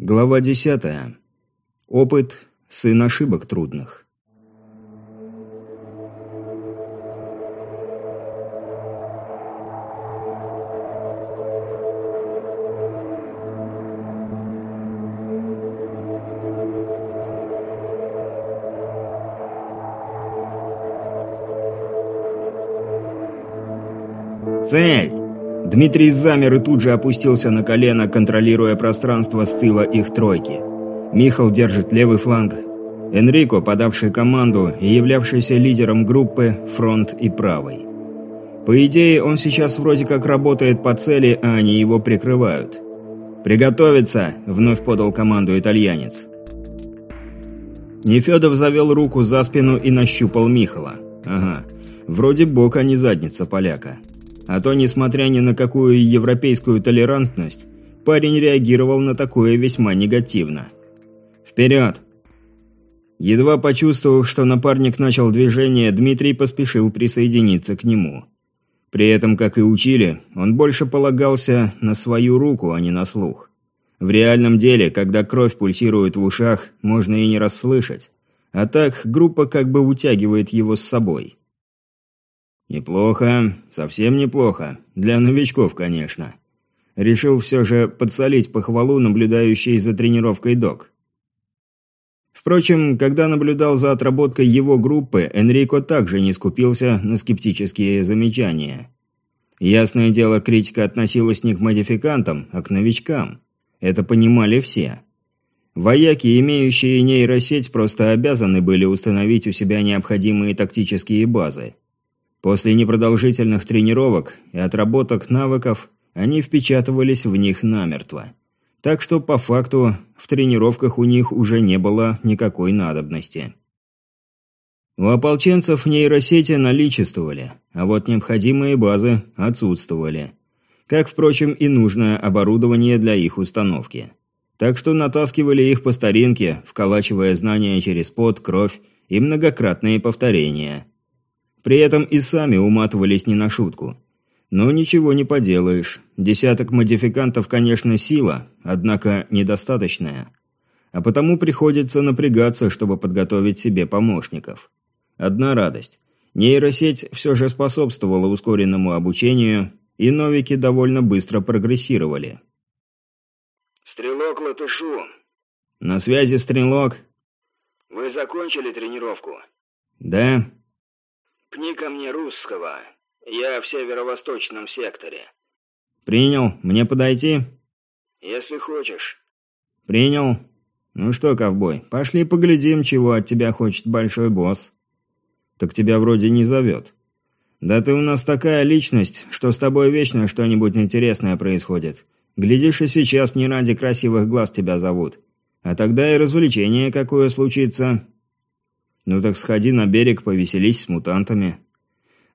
Глава 10. Опыт – сын ошибок трудных. «Цель!» Дмитрий замер и тут же опустился на колено, контролируя пространство с тыла их тройки. Михал держит левый фланг. Энрико, подавший команду и являвшийся лидером группы, фронт и правый. По идее, он сейчас вроде как работает по цели, а они его прикрывают. «Приготовиться!» – вновь подал команду итальянец. Нефедов завел руку за спину и нащупал Михала. Ага, вроде бок, а не задница поляка. А то, несмотря ни на какую европейскую толерантность, парень реагировал на такое весьма негативно. «Вперед!» Едва почувствовав, что напарник начал движение, Дмитрий поспешил присоединиться к нему. При этом, как и учили, он больше полагался на свою руку, а не на слух. В реальном деле, когда кровь пульсирует в ушах, можно и не расслышать. А так, группа как бы утягивает его с собой. Неплохо, совсем неплохо. Для новичков, конечно. Решил все же подсолить похвалу наблюдающий за тренировкой док. Впрочем, когда наблюдал за отработкой его группы, Энрико также не скупился на скептические замечания. Ясное дело, критика относилась не к модификантам, а к новичкам. Это понимали все. Вояки, имеющие нейросеть, просто обязаны были установить у себя необходимые тактические базы. После непродолжительных тренировок и отработок навыков они впечатывались в них намертво. Так что, по факту, в тренировках у них уже не было никакой надобности. У ополченцев нейросети наличествовали, а вот необходимые базы отсутствовали. Как, впрочем, и нужное оборудование для их установки. Так что натаскивали их по старинке, вколачивая знания через пот, кровь и многократные повторения – при этом и сами уматывались не на шутку. Но ничего не поделаешь. Десяток модификантов, конечно, сила, однако недостаточная. А потому приходится напрягаться, чтобы подготовить себе помощников. Одна радость. Нейросеть все же способствовала ускоренному обучению, и новики довольно быстро прогрессировали. «Стрелок Латышу». «На связи, Стрелок». «Вы закончили тренировку?» «Да». Пни ко мне русского. Я в северо-восточном секторе. Принял. Мне подойти? Если хочешь. Принял. Ну что, ковбой, пошли поглядим, чего от тебя хочет большой босс. Так тебя вроде не зовет. Да ты у нас такая личность, что с тобой вечно что-нибудь интересное происходит. Глядишь, и сейчас не ради красивых глаз тебя зовут. А тогда и развлечение какое случится. «Ну так сходи на берег, повеселись с мутантами».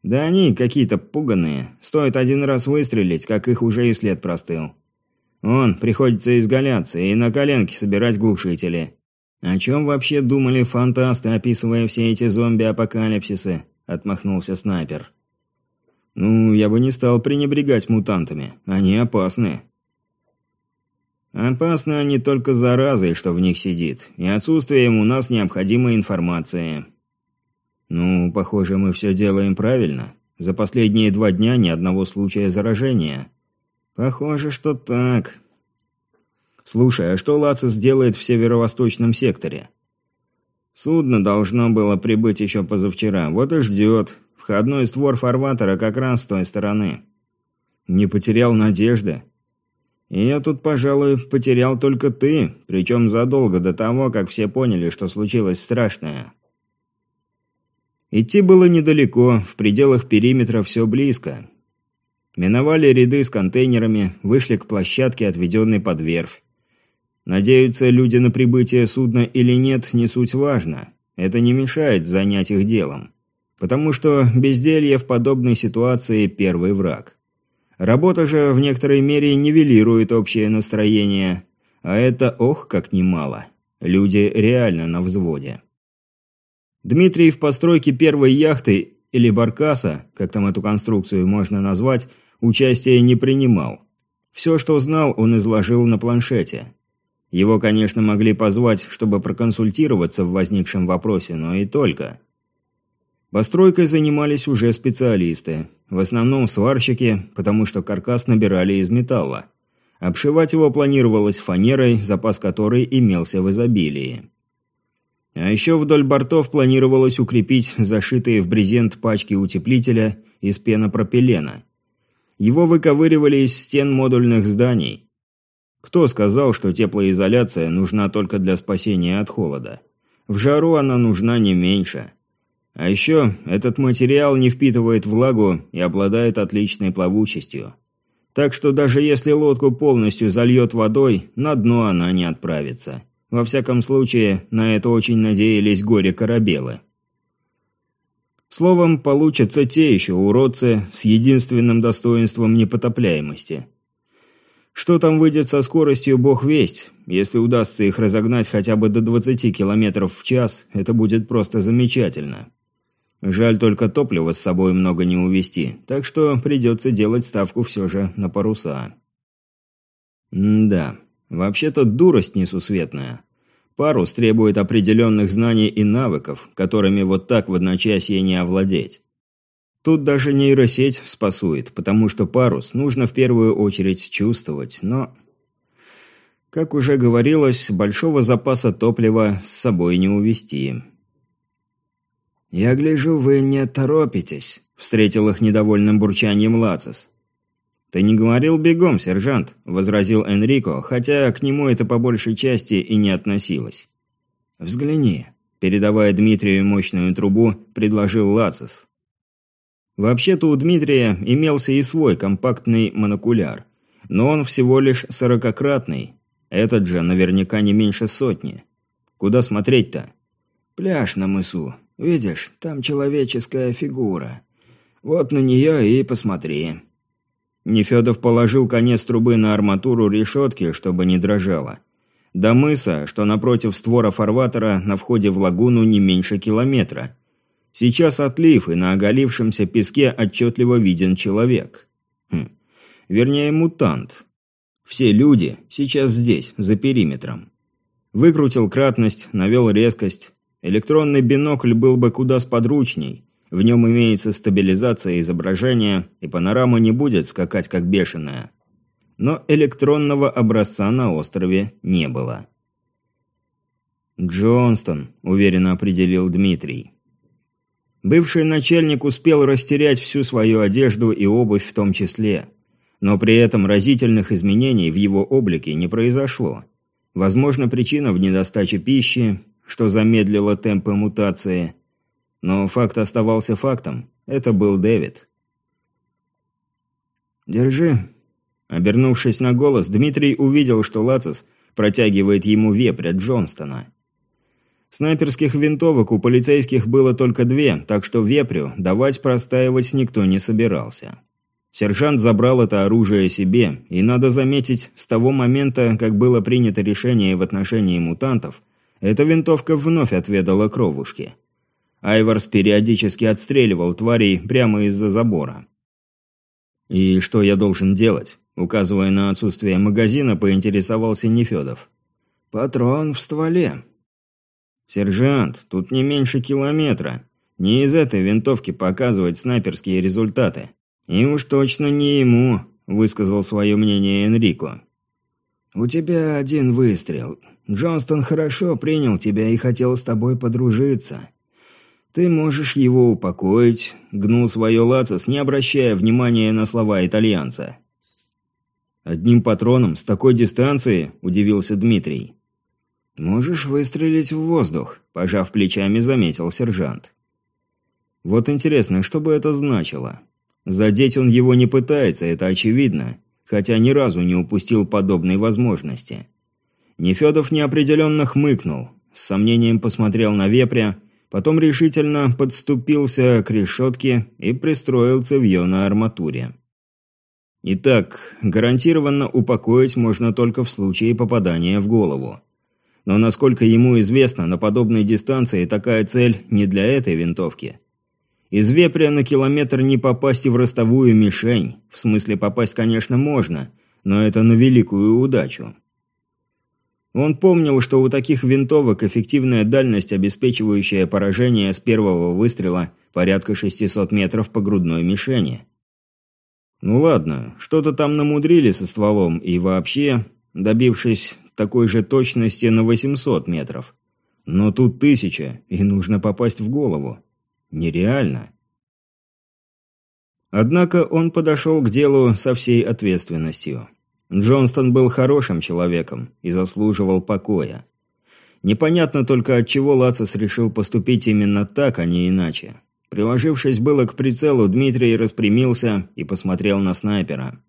«Да они какие-то пуганые. Стоит один раз выстрелить, как их уже и след простыл. Он, приходится изгаляться и на коленке собирать глушители». «О чем вообще думали фантасты, описывая все эти зомби-апокалипсисы?» – отмахнулся снайпер. «Ну, я бы не стал пренебрегать мутантами. Они опасны. Опасны они только заразой, что в них сидит, и отсутствием у нас необходимой информации. Ну, похоже, мы все делаем правильно. За последние два дня ни одного случая заражения. Похоже, что так. Слушай, а что Лацис делает в северо-восточном секторе? Судно должно было прибыть еще позавчера, вот и ждет. Входной створ фарватера как раз с той стороны. Не потерял надежды? Я тут, пожалуй, потерял только ты, причем задолго до того, как все поняли, что случилось страшное. Идти было недалеко, в пределах периметра все близко. Миновали ряды с контейнерами, вышли к площадке, отведенной под верфь. Надеются люди на прибытие судна или нет, не суть важно. Это не мешает занять их делом. Потому что безделье в подобной ситуации – первый враг. Работа же в некоторой мере нивелирует общее настроение, а это ох как немало. Люди реально на взводе. Дмитрий в постройке первой яхты или баркаса, как там эту конструкцию можно назвать, участия не принимал. Все, что знал, он изложил на планшете. Его, конечно, могли позвать, чтобы проконсультироваться в возникшем вопросе, но и только. Постройкой занимались уже специалисты. В основном сварщики, потому что каркас набирали из металла. Обшивать его планировалось фанерой, запас которой имелся в изобилии. А еще вдоль бортов планировалось укрепить зашитые в брезент пачки утеплителя из пенопропилена. Его выковыривали из стен модульных зданий. Кто сказал, что теплоизоляция нужна только для спасения от холода? В жару она нужна не меньше. А еще этот материал не впитывает влагу и обладает отличной плавучестью. Так что даже если лодку полностью зальет водой, на дно она не отправится. Во всяком случае, на это очень надеялись горе-корабелы. Словом, получатся те еще уродцы с единственным достоинством непотопляемости. Что там выйдет со скоростью, бог весть. Если удастся их разогнать хотя бы до 20 км в час, это будет просто замечательно. Жаль только топлива с собой много не увезти, так что придется делать ставку все же на паруса. Да, Вообще-то дурость несусветная. Парус требует определенных знаний и навыков, которыми вот так в одночасье не овладеть. Тут даже нейросеть спасует, потому что парус нужно в первую очередь чувствовать, но... Как уже говорилось, большого запаса топлива с собой не увезти. «Я гляжу, вы не торопитесь», — встретил их недовольным бурчанием Лацис. «Ты не говорил бегом, сержант», – возразил Энрико, хотя к нему это по большей части и не относилось. «Взгляни», – передавая Дмитрию мощную трубу, предложил Лацис. Вообще-то у Дмитрия имелся и свой компактный монокуляр, но он всего лишь сорокократный, этот же наверняка не меньше сотни. Куда смотреть-то? «Пляж на мысу. Видишь, там человеческая фигура. Вот на нее и посмотри». Нефедов положил конец трубы на арматуру решетки, чтобы не дрожала. До мыса, что напротив створа фарватера на входе в лагуну не меньше километра. Сейчас отлив, и на оголившемся песке отчетливо виден человек. Хм. Вернее, мутант. Все люди сейчас здесь, за периметром. Выкрутил кратность, навел резкость. Электронный бинокль был бы куда сподручней. В нем имеется стабилизация изображения, и панорама не будет скакать как бешеная. Но электронного образца на острове не было. «Джонстон», – уверенно определил Дмитрий. Бывший начальник успел растерять всю свою одежду и обувь в том числе. Но при этом разительных изменений в его облике не произошло. Возможно, причина в недостаче пищи, что замедлило темпы мутации – но факт оставался фактом. Это был Дэвид. «Держи». Обернувшись на голос, Дмитрий увидел, что Лацис протягивает ему вепря Джонстона. Снайперских винтовок у полицейских было только две, так что вепрю давать простаивать никто не собирался. Сержант забрал это оружие себе, и надо заметить, с того момента, как было принято решение в отношении мутантов, эта винтовка вновь отведала кровушки. Айварс периодически отстреливал тварей прямо из-за забора. «И что я должен делать?» Указывая на отсутствие магазина, поинтересовался Нефедов. «Патрон в стволе». «Сержант, тут не меньше километра. Не из этой винтовки показывать снайперские результаты. И уж точно не ему», – высказал свое мнение Энрико. «У тебя один выстрел. Джонстон хорошо принял тебя и хотел с тобой подружиться. «Ты можешь его упокоить», — гнул свое лацис, не обращая внимания на слова итальянца. «Одним патроном с такой дистанции?» – удивился Дмитрий. «Можешь выстрелить в воздух», – пожав плечами, заметил сержант. «Вот интересно, что бы это значило? Задеть он его не пытается, это очевидно, хотя ни разу не упустил подобной возможности». Нефедов неопределенно хмыкнул, с сомнением посмотрел на вепря – Потом решительно подступился к решетке и пристроил цевье на арматуре. Итак, гарантированно упокоить можно только в случае попадания в голову. Но насколько ему известно, на подобной дистанции такая цель не для этой винтовки. Из вепря на километр не попасть и в ростовую мишень. В смысле попасть, конечно, можно, но это на великую удачу. Он помнил, что у таких винтовок эффективная дальность, обеспечивающая поражение с первого выстрела, порядка 600 метров по грудной мишени. Ну ладно, что-то там намудрили со стволом и вообще, добившись такой же точности на 800 метров. Но тут тысяча, и нужно попасть в голову. Нереально. Однако он подошел к делу со всей ответственностью. Джонстон был хорошим человеком и заслуживал покоя. Непонятно только, от чего Лацис решил поступить именно так, а не иначе. Приложившись было к прицелу, Дмитрий распрямился и посмотрел на снайпера.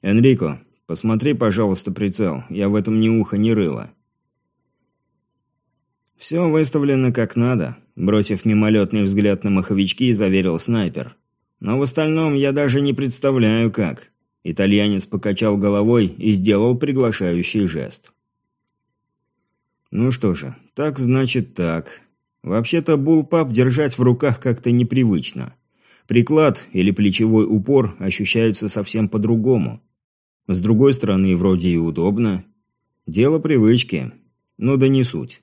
«Энрико, посмотри, пожалуйста, прицел. Я в этом ни уха, ни рыла». «Все выставлено как надо», – бросив мимолетный взгляд на маховички, заверил снайпер. «Но в остальном я даже не представляю, как». Итальянец покачал головой и сделал приглашающий жест. «Ну что же, так значит так. Вообще-то булпап держать в руках как-то непривычно. Приклад или плечевой упор ощущаются совсем по-другому. С другой стороны, вроде и удобно. Дело привычки. Но да не суть.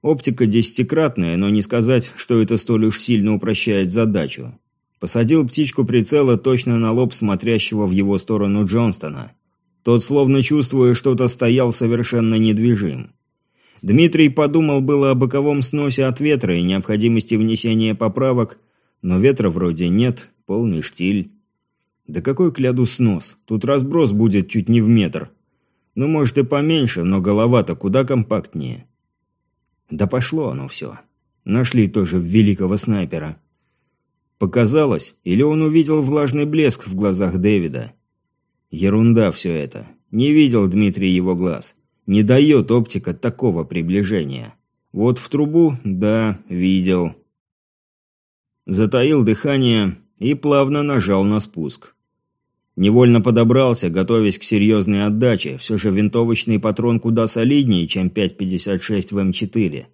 Оптика десятикратная, но не сказать, что это столь уж сильно упрощает задачу. Посадил птичку прицела точно на лоб смотрящего в его сторону Джонстона. Тот, словно чувствуя что-то, стоял совершенно недвижим. Дмитрий подумал было о боковом сносе от ветра и необходимости внесения поправок, но ветра вроде нет, полный штиль. Да какой кляду снос? Тут разброс будет чуть не в метр. Ну, может и поменьше, но голова-то куда компактнее. Да пошло оно все. Нашли тоже великого снайпера. Показалось, или он увидел влажный блеск в глазах Дэвида? Ерунда все это. Не видел Дмитрий его глаз. Не дает оптика такого приближения. Вот в трубу, да, видел. Затаил дыхание и плавно нажал на спуск. Невольно подобрался, готовясь к серьезной отдаче. Все же винтовочный патрон куда солиднее, чем 5.56 в М4.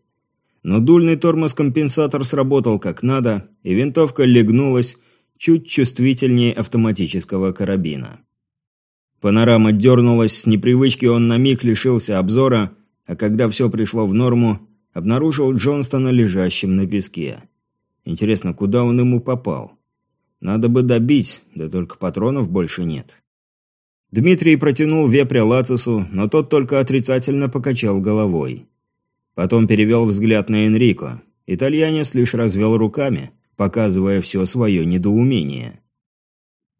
Но дульный тормоз-компенсатор сработал как надо, и винтовка легнулась чуть чувствительнее автоматического карабина. Панорама дернулась, с непривычки он на миг лишился обзора, а когда все пришло в норму, обнаружил Джонстона лежащим на песке. Интересно, куда он ему попал? Надо бы добить, да только патронов больше нет. Дмитрий протянул вепря Лацису, но тот только отрицательно покачал головой. Потом перевел взгляд на Энрико. Итальянец лишь развел руками, показывая все свое недоумение.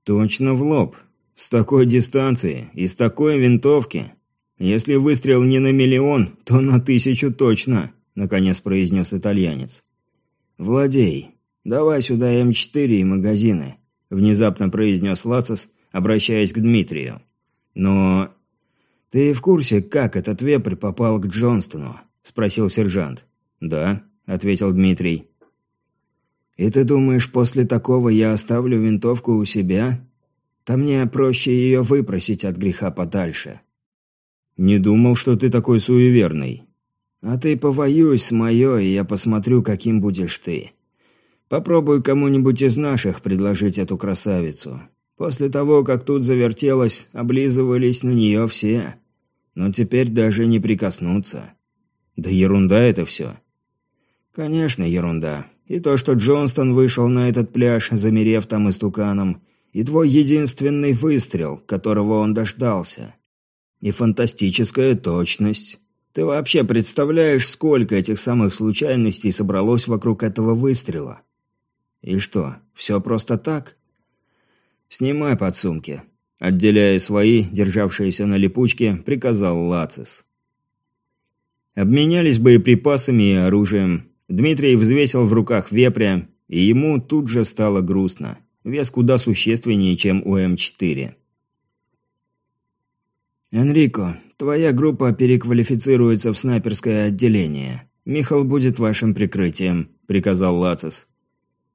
«Точно в лоб. С такой дистанции и с такой винтовки. Если выстрел не на миллион, то на тысячу точно», — наконец произнес итальянец. «Владей, давай сюда М4 и магазины», — внезапно произнес Лацис, обращаясь к Дмитрию. «Но ты в курсе, как этот вепрь попал к Джонстону?» Спросил сержант. «Да», — ответил Дмитрий. «И ты думаешь, после такого я оставлю винтовку у себя? То мне проще ее выпросить от греха подальше». «Не думал, что ты такой суеверный». «А ты повоюй с моё, и я посмотрю, каким будешь ты. Попробуй кому-нибудь из наших предложить эту красавицу. После того, как тут завертелось, облизывались на нее все. Но теперь даже не прикоснуться». Да ерунда это все. Конечно, ерунда. И то, что Джонстон вышел на этот пляж, замерев там истуканом, и твой единственный выстрел, которого он дождался. И фантастическая точность. Ты вообще представляешь, сколько этих самых случайностей собралось вокруг этого выстрела? И что, все просто так? Снимай подсумки. Отделяя свои, державшиеся на липучке, приказал Лацис. Обменялись боеприпасами и оружием. Дмитрий взвесил в руках вепря, и ему тут же стало грустно. Вес куда существеннее, чем у М4. «Энрико, твоя группа переквалифицируется в снайперское отделение. Михал будет вашим прикрытием», — приказал Лацис.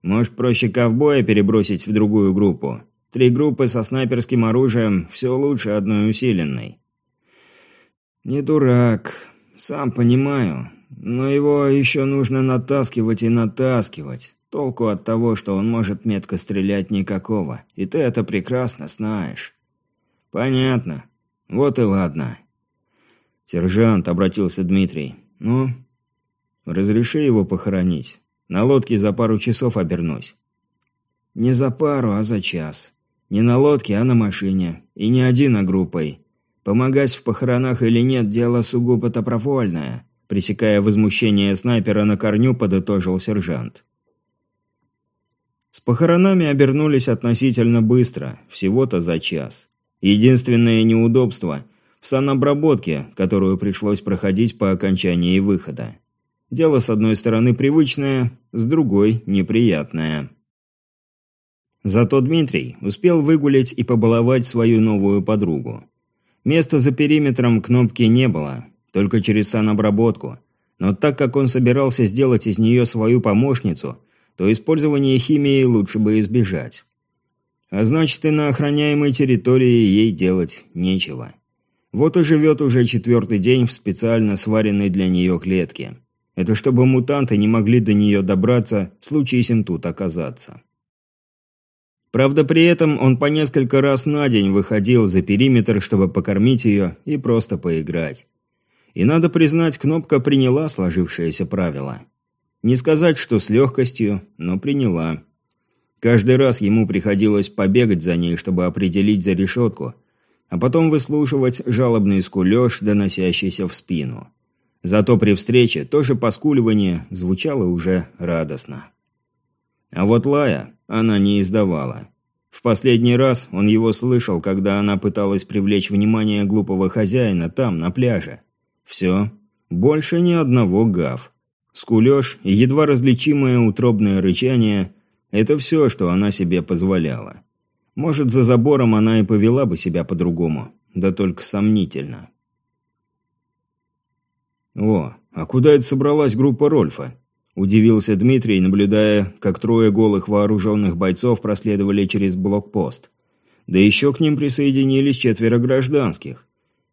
«Может, проще ковбоя перебросить в другую группу? Три группы со снайперским оружием – все лучше одной усиленной». «Не дурак. Сам понимаю, но его еще нужно натаскивать и натаскивать. Толку от того, что он может метко стрелять никакого, и ты это прекрасно знаешь. Понятно. Вот и ладно. «Сержант», — обратился Дмитрий. «Ну, разреши его похоронить. На лодке за пару часов обернусь». «Не за пару, а за час. Не на лодке, а на машине. И не один, а группой. Помогать в похоронах или нет – дело сугубо добровольное», пресекая возмущение снайпера на корню, подытожил сержант. С похоронами обернулись относительно быстро, всего-то за час. Единственное неудобство – в санобработке, которую пришлось проходить по окончании выхода. Дело, с одной стороны, привычное, с другой – неприятное. Зато Дмитрий успел выгулять и побаловать свою новую подругу. Места за периметром кнопки не было, только через санобработку. Но так как он собирался сделать из нее свою помощницу, то использование химии лучше бы избежать. А значит, и на охраняемой территории ей делать нечего. Вот и живет уже четвертый день в специально сваренной для нее клетке. Это чтобы мутанты не могли до нее добраться, случись им тут оказаться. Правда, при этом он по несколько раз на день выходил за периметр, чтобы покормить ее и просто поиграть. И надо признать, кнопка приняла сложившееся правило. Не сказать, что с легкостью, но приняла. Каждый раз ему приходилось побегать за ней, чтобы определить за решетку, а потом выслушивать жалобный скулеж, доносящийся в спину. Зато при встрече тоже поскуливание звучало уже радостно. А вот лая она не издавала. В последний раз он его слышал, когда она пыталась привлечь внимание глупого хозяина там, на пляже. Все. Больше ни одного гав. Скулеж и едва различимое утробное рычание – это все, что она себе позволяла. Может, за забором она и повела бы себя по-другому, да только сомнительно. О, а куда это собралась группа Рольфа? Удивился Дмитрий, наблюдая, как трое голых вооруженных бойцов проследовали через блокпост. Да еще к ним присоединились четверо гражданских.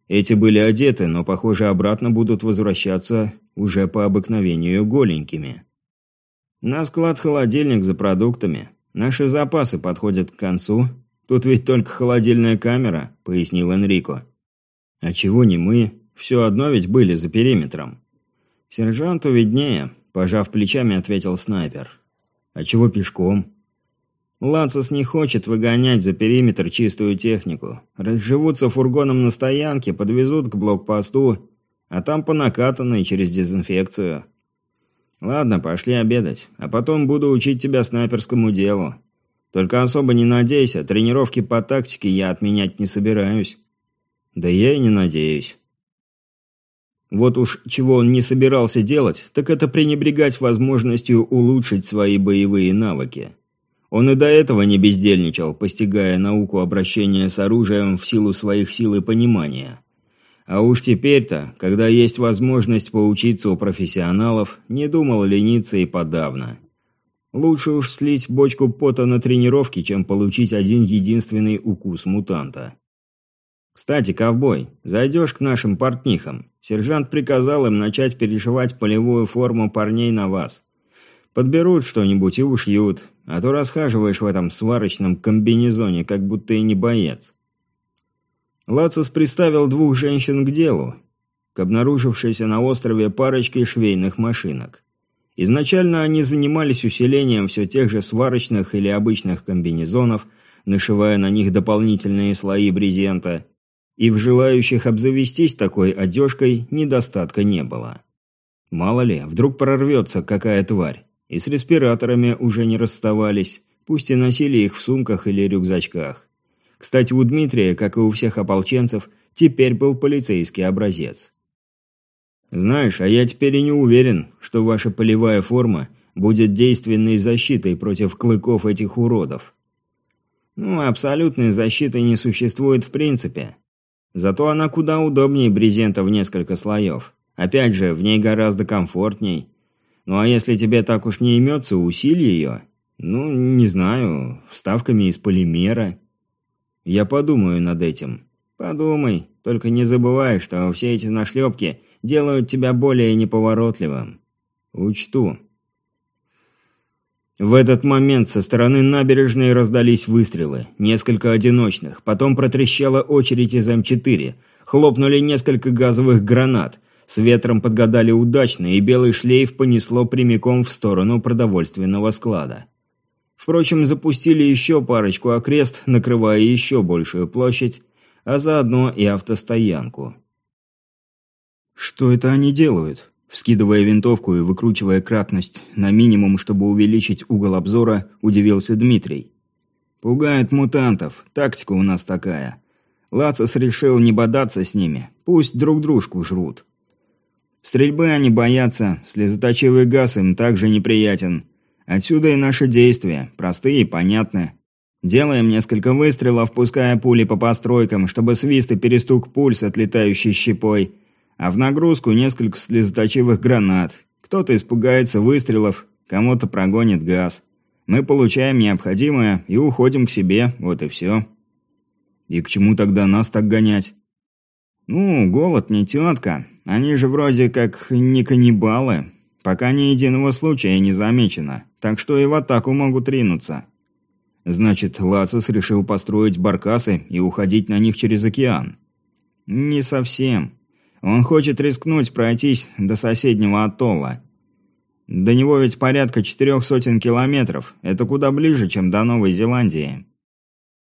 Эти были одеты, но, похоже, обратно будут возвращаться уже по обыкновению голенькими. На склад холодильник за продуктами. Наши запасы подходят к концу. Тут ведь только холодильная камера, пояснил Энрико. А чего не мы? Все одно ведь были за периметром. Сержанту виднее, Пожав плечами, ответил снайпер. «А чего пешком?» «Ланцес не хочет выгонять за периметр чистую технику. Разживутся фургоном на стоянке, подвезут к блокпосту, а там по накатанной через дезинфекцию. Ладно, пошли обедать, а потом буду учить тебя снайперскому делу. Только особо не надейся, тренировки по тактике я отменять не собираюсь». «Да я и не надеюсь». Вот уж чего он не собирался делать, так это пренебрегать возможностью улучшить свои боевые навыки. Он и до этого не бездельничал, постигая науку обращения с оружием в силу своих сил и понимания. А уж теперь-то, когда есть возможность поучиться у профессионалов, не думал лениться и подавно. Лучше уж слить бочку пота на тренировке, чем получить один единственный укус мутанта. «Кстати, ковбой, зайдешь к нашим портнихам. Сержант приказал им начать перешивать полевую форму парней на вас. Подберут что-нибудь и ушьют, а то расхаживаешь в этом сварочном комбинезоне, как будто и не боец». Лацис приставил двух женщин к делу, к обнаружившейся на острове парочке швейных машинок. Изначально они занимались усилением все тех же сварочных или обычных комбинезонов, нашивая на них дополнительные слои брезента – и в желающих обзавестись такой одежкой недостатка не было. Мало ли, вдруг прорвется какая тварь, и с респираторами уже не расставались, пусть и носили их в сумках или рюкзачках. Кстати, у Дмитрия, как и у всех ополченцев, теперь был полицейский образец. «Знаешь, а я теперь и не уверен, что ваша полевая форма будет действенной защитой против клыков этих уродов». «Ну, абсолютной защиты не существует в принципе. Зато она куда удобнее брезента в несколько слоев. Опять же, в ней гораздо комфортней. Ну а если тебе так уж не имется, усиль ее. Ну, не знаю, вставками из полимера. Я подумаю над этим. Подумай, только не забывай, что все эти нашлепки делают тебя более неповоротливым. Учту. В этот момент со стороны набережной раздались выстрелы, несколько одиночных, потом протрещала очередь из М4. Хлопнули несколько газовых гранат. С ветром подгадали удачно, и белый шлейф понесло прямиком в сторону продовольственного склада. Впрочем, запустили еще парочку окрест, накрывая еще большую площадь, а заодно и автостоянку. «Что это они делают?» Вскидывая винтовку и выкручивая кратность на минимум, чтобы увеличить угол обзора, удивился Дмитрий. «Пугают мутантов. Тактика у нас такая. Лацис решил не бодаться с ними. Пусть друг дружку жрут. Стрельбы они боятся, слезоточивый газ им также неприятен. Отсюда и наши действия, простые и понятны. Делаем несколько выстрелов, пуская пули по постройкам, чтобы свист и перестук пуль с отлетающей щепой – а в нагрузку несколько слезоточивых гранат. Кто-то испугается выстрелов, кому-то прогонит газ. Мы получаем необходимое и уходим к себе, вот и все. И к чему тогда нас так гонять? Ну, голод не тетка. Они же вроде как не каннибалы. Пока ни единого случая не замечено. Так что и в атаку могут ринуться. Значит, Лацис решил построить баркасы и уходить на них через океан. Не совсем. Он хочет рискнуть пройтись до соседнего атолла. До него ведь порядка четырех сотен километров. Это куда ближе, чем до Новой Зеландии.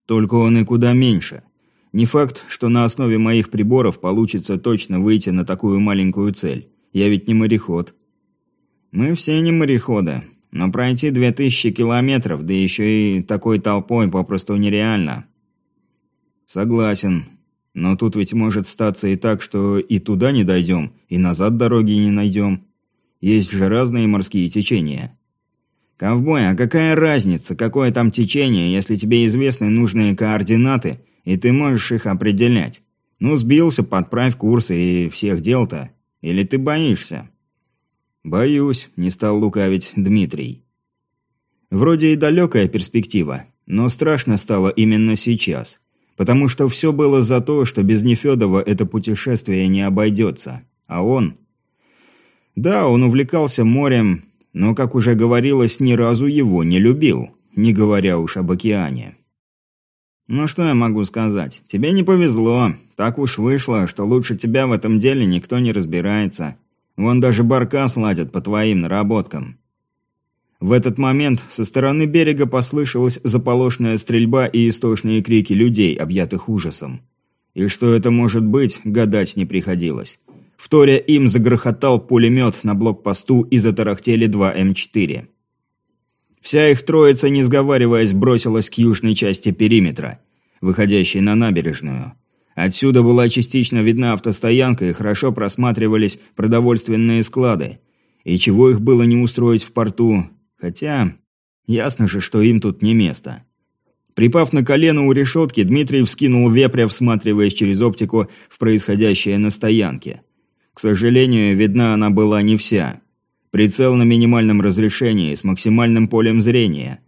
Только он и куда меньше. Не факт, что на основе моих приборов получится точно выйти на такую маленькую цель. Я ведь не мореход. Мы все не мореходы. Но пройти две тысячи километров, да еще и такой толпой, попросту нереально. Согласен. Но тут ведь может статься и так, что и туда не дойдем, и назад дороги не найдем. Есть же разные морские течения. Ковбой, а какая разница, какое там течение, если тебе известны нужные координаты, и ты можешь их определять? Ну, сбился, подправь курс и всех дел-то. Или ты боишься? Боюсь, не стал лукавить Дмитрий. Вроде и далекая перспектива, но страшно стало именно сейчас – потому что все было за то, что без Нефедова это путешествие не обойдется. А он... Да, он увлекался морем, но, как уже говорилось, ни разу его не любил, не говоря уж об океане. «Ну что я могу сказать? Тебе не повезло. Так уж вышло, что лучше тебя в этом деле никто не разбирается. Вон даже баркас ладят по твоим наработкам. В этот момент со стороны берега послышалась заполошная стрельба и истошные крики людей, объятых ужасом. И что это может быть, гадать не приходилось. Вторя им загрохотал пулемет на блокпосту и затарахтели два М4. Вся их троица, не сговариваясь, бросилась к южной части периметра, выходящей на набережную. Отсюда была частично видна автостоянка и хорошо просматривались продовольственные склады. И чего их было не устроить в порту, Хотя, ясно же, что им тут не место. Припав на колено у решетки, Дмитрий вскинул вепря, всматриваясь через оптику в происходящее на стоянке. К сожалению, видна она была не вся. Прицел на минимальном разрешении, с максимальным полем зрения.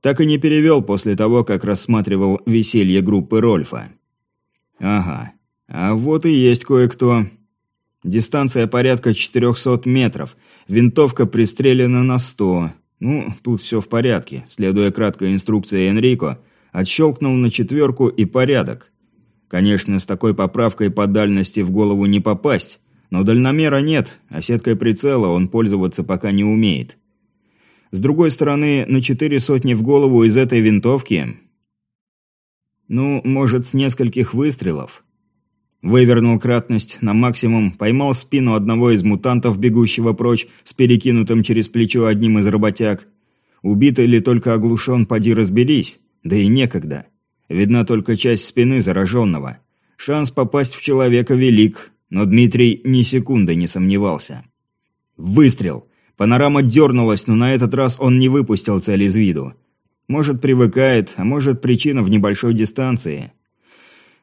Так и не перевел после того, как рассматривал веселье группы Рольфа. Ага, а вот и есть кое-кто. Дистанция порядка 400 метров, винтовка пристрелена на 100, ну, тут все в порядке. Следуя краткой инструкции Энрико, отщелкнул на четверку и порядок. Конечно, с такой поправкой по дальности в голову не попасть, но дальномера нет, а сеткой прицела он пользоваться пока не умеет. С другой стороны, на четыре сотни в голову из этой винтовки... Ну, может, с нескольких выстрелов. Вывернул кратность на максимум, поймал спину одного из мутантов, бегущего прочь, с перекинутым через плечо одним из работяг. Убит или только оглушен, поди разберись. Да и некогда. Видна только часть спины зараженного. Шанс попасть в человека велик, но Дмитрий ни секунды не сомневался. Выстрел! Панорама дернулась, но на этот раз он не выпустил цель из виду. Может, привыкает, а может, причина в небольшой дистанции.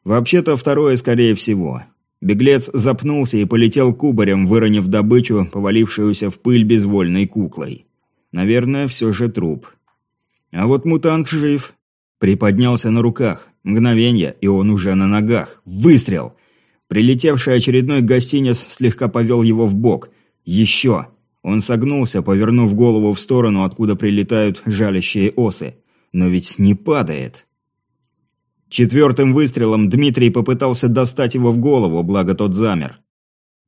Вообще-то второе скорее всего. Беглец запнулся и полетел кубарем, выронив добычу, повалившуюся в пыль безвольной куклой. Наверное, все же труп. А вот мутант жив. Приподнялся на руках. Мгновенье, и он уже на ногах. Выстрел! Прилетевший очередной гостинец слегка повел его в бок. Еще! Он согнулся, повернув голову в сторону, откуда прилетают жалящие осы. Но ведь не падает. Четвертым выстрелом Дмитрий попытался достать его в голову, благо тот замер.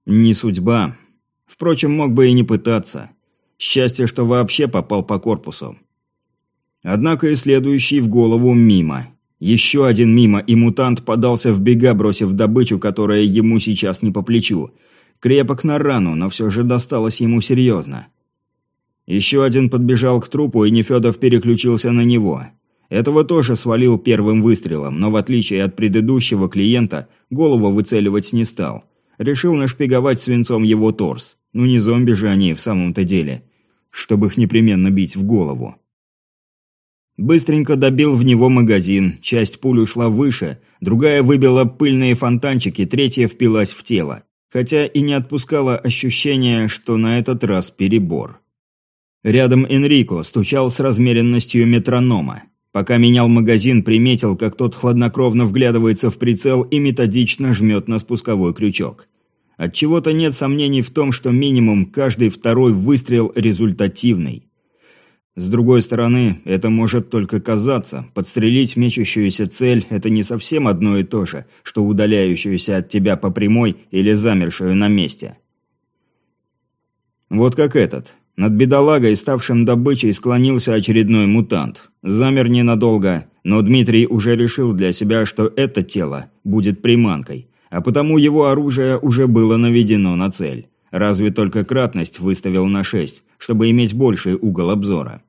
Не судьба. Впрочем, мог бы и не пытаться. Счастье, что вообще попал по корпусу. Однако и следующий в голову мимо. Еще один мимо, и мутант подался в бега, бросив добычу, которая ему сейчас не по плечу. Крепок на рану, но все же досталось ему серьезно. Еще один подбежал к трупу, и Нефедов переключился на него. Этого тоже свалил первым выстрелом, но в отличие от предыдущего клиента, голову выцеливать не стал. Решил нашпиговать свинцом его торс. Ну не зомби же они в самом-то деле. Чтобы их непременно бить в голову. Быстренько добил в него магазин, часть пуль ушла выше, другая выбила пыльные фонтанчики, третья впилась в тело. Хотя и не отпускала ощущение, что на этот раз перебор. Рядом Энрико стучал с размеренностью метронома. Пока менял магазин, приметил, как тот хладнокровно вглядывается в прицел и методично жмет на спусковой крючок. Отчего-то нет сомнений в том, что минимум каждый второй выстрел результативный. С другой стороны, это может только казаться. Подстрелить мечущуюся цель – это не совсем одно и то же, что удаляющуюся от тебя по прямой или замершую на месте. Вот как этот. Над бедолагой, ставшим добычей, склонился очередной мутант. Замер ненадолго, но Дмитрий уже решил для себя, что это тело будет приманкой, а потому его оружие уже было наведено на цель. Разве только кратность выставил на 6, чтобы иметь больший угол обзора.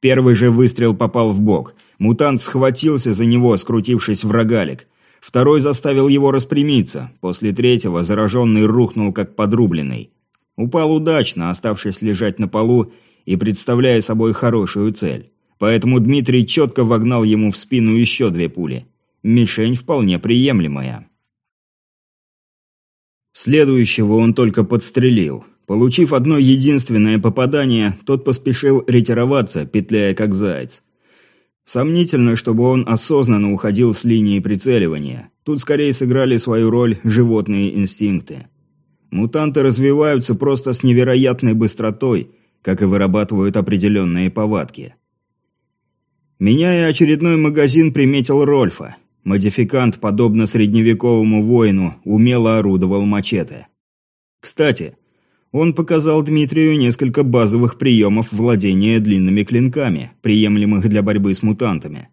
Первый же выстрел попал в бок. Мутант схватился за него, скрутившись в рогалик. Второй заставил его распрямиться. После третьего зараженный рухнул как подрубленный. Упал удачно, оставшись лежать на полу и представляя собой хорошую цель. Поэтому Дмитрий четко вогнал ему в спину еще две пули. Мишень вполне приемлемая. Следующего он только подстрелил. Получив одно единственное попадание, тот поспешил ретироваться, петляя как заяц. Сомнительно, чтобы он осознанно уходил с линии прицеливания. Тут скорее сыграли свою роль животные инстинкты. Мутанты развиваются просто с невероятной быстротой, как и вырабатывают определенные повадки. Меняя очередной магазин, приметил Рольфа. Модификант, подобно средневековому воину, умело орудовал мачете. Кстати, он показал Дмитрию несколько базовых приемов владения длинными клинками, приемлемых для борьбы с мутантами.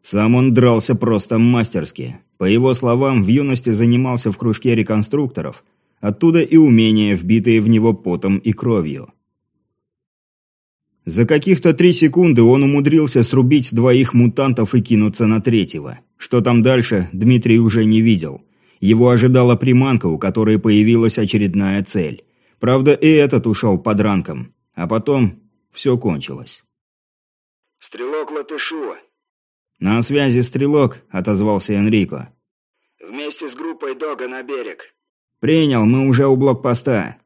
Сам он дрался просто мастерски. По его словам, в юности занимался в кружке реконструкторов, Оттуда и умения, вбитые в него потом и кровью. За каких-то три секунды он умудрился срубить двоих мутантов и кинуться на третьего. Что там дальше, Дмитрий уже не видел. Его ожидала приманка, у которой появилась очередная цель. Правда, и этот ушел под ранком. А потом все кончилось. «Стрелок Латышу». «На связи, стрелок», — отозвался Энрико. «Вместе с группой Дога на берег. «Принял, мы уже у блокпоста».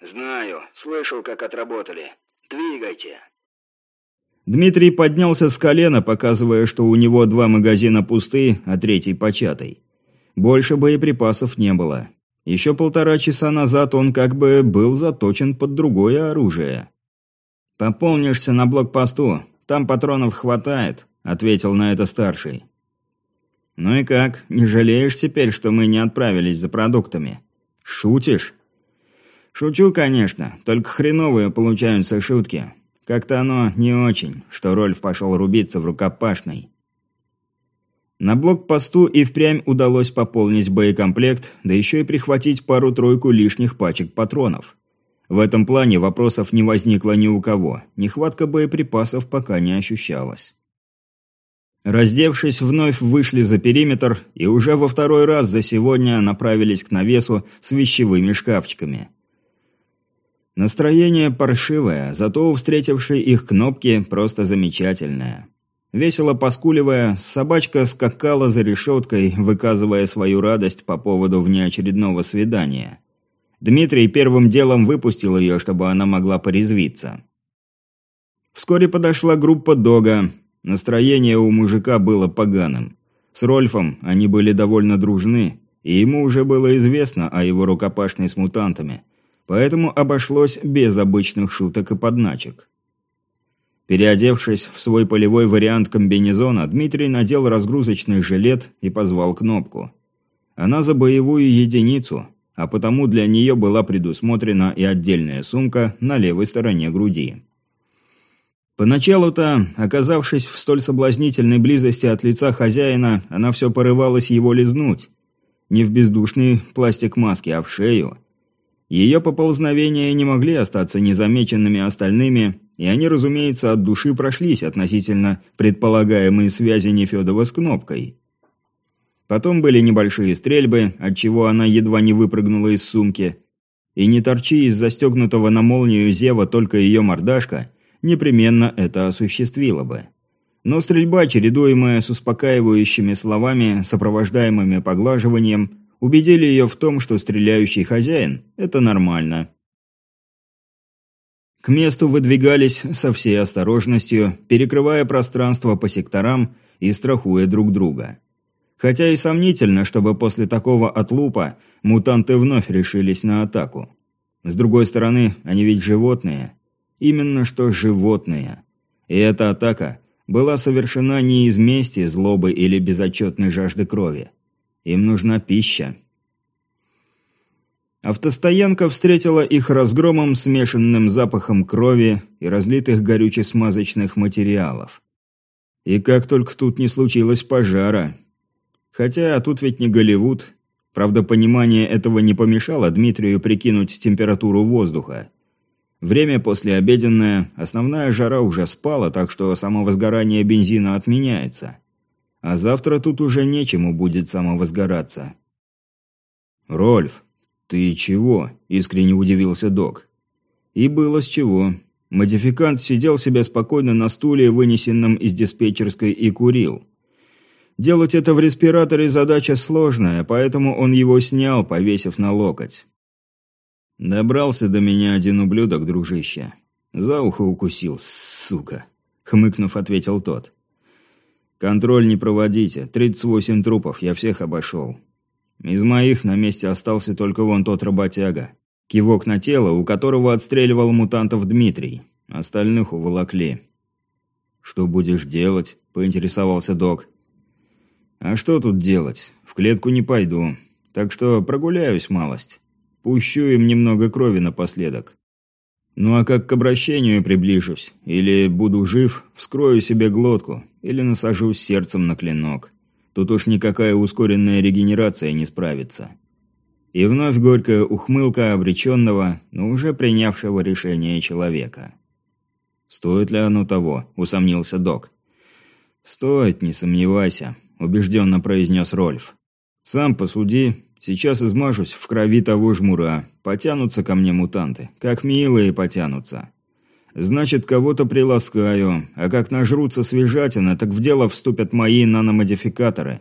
«Знаю. Слышал, как отработали. Двигайте». Дмитрий поднялся с колена, показывая, что у него два магазина пусты, а третий початый. Больше боеприпасов не было. Еще полтора часа назад он как бы был заточен под другое оружие. «Пополнишься на блокпосту. Там патронов хватает», — ответил на это старший. «Ну и как, не жалеешь теперь, что мы не отправились за продуктами?» «Шутишь?» «Шучу, конечно, только хреновые получаются шутки. Как-то оно не очень, что Рольф пошел рубиться в рукопашной». На блокпосту и впрямь удалось пополнить боекомплект, да еще и прихватить пару-тройку лишних пачек патронов. В этом плане вопросов не возникло ни у кого, нехватка боеприпасов пока не ощущалась. Раздевшись, вновь вышли за периметр и уже во второй раз за сегодня направились к навесу с вещевыми шкафчиками. Настроение паршивое, зато у встретившей их кнопки просто замечательное. Весело поскуливая, собачка скакала за решеткой, выказывая свою радость по поводу внеочередного свидания. Дмитрий первым делом выпустил ее, чтобы она могла порезвиться. Вскоре подошла группа Дога, Настроение у мужика было поганым. С Рольфом они были довольно дружны, и ему уже было известно о его рукопашной с мутантами, поэтому обошлось без обычных шуток и подначек. Переодевшись в свой полевой вариант комбинезона, Дмитрий надел разгрузочный жилет и позвал кнопку. Она за боевую единицу, а потому для нее была предусмотрена и отдельная сумка на левой стороне груди. Поначалу-то, оказавшись в столь соблазнительной близости от лица хозяина, она все порывалась его лизнуть. Не в бездушный пластик маски, а в шею. Ее поползновения не могли остаться незамеченными остальными, и они, разумеется, от души прошлись относительно предполагаемой связи Нефедова с кнопкой. Потом были небольшие стрельбы, отчего она едва не выпрыгнула из сумки. И не торчи из застегнутого на молнию зева только ее мордашка, непременно это осуществила бы. Но стрельба, чередуемая с успокаивающими словами, сопровождаемыми поглаживанием, убедили ее в том, что стреляющий хозяин – это нормально. К месту выдвигались со всей осторожностью, перекрывая пространство по секторам и страхуя друг друга. Хотя и сомнительно, чтобы после такого отлупа мутанты вновь решились на атаку. С другой стороны, они ведь животные. Именно что животные. И эта атака была совершена не из мести, злобы или безотчетной жажды крови. Им нужна пища. Автостоянка встретила их разгромом, смешанным запахом крови и разлитых горюче-смазочных материалов. И как только тут не случилось пожара, Хотя тут ведь не Голливуд. Правда, понимание этого не помешало Дмитрию прикинуть температуру воздуха. Время послеобеденное, основная жара уже спала, так что самовозгорание бензина отменяется. А завтра тут уже нечему будет самовозгораться. «Рольф, ты чего?» – искренне удивился док. И было с чего. Модификант сидел себе спокойно на стуле, вынесенном из диспетчерской, и курил. Делать это в респираторе задача сложная, поэтому он его снял, повесив на локоть. «Добрался до меня один ублюдок, дружище. За ухо укусил, сука», — хмыкнув, ответил тот. «Контроль не проводите. 38 трупов, я всех обошел. Из моих на месте остался только вон тот работяга. Кивок на тело, у которого отстреливал мутантов Дмитрий. Остальных уволокли». «Что будешь делать?» – поинтересовался док. А что тут делать? В клетку не пойду. Так что прогуляюсь малость. Пущу им немного крови напоследок. Ну а как к обращению приближусь, или буду жив, вскрою себе глотку, или насажусь сердцем на клинок. Тут уж никакая ускоренная регенерация не справится. И вновь горькая ухмылка обреченного, но уже принявшего решение человека. «Стоит ли оно того?» – усомнился док. «Стоит, не сомневайся. – убежденно произнес Рольф. «Сам посуди. Сейчас измажусь в крови того жмура. Потянутся ко мне мутанты. Как милые потянутся. Значит, кого-то приласкаю. А как нажрутся свежатина, так в дело вступят мои наномодификаторы.